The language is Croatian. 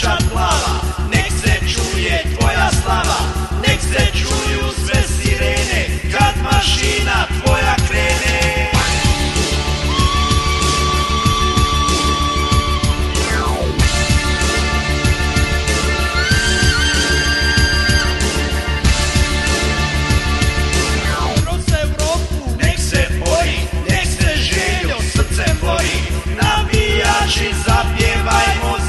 sunča plava, se čuje tvoja slava, nek se čuju sve sirene, kad mašina tvoja krene. Kroz Evropu nek se boji, nek se željo srce boji, navijači zapjevajmo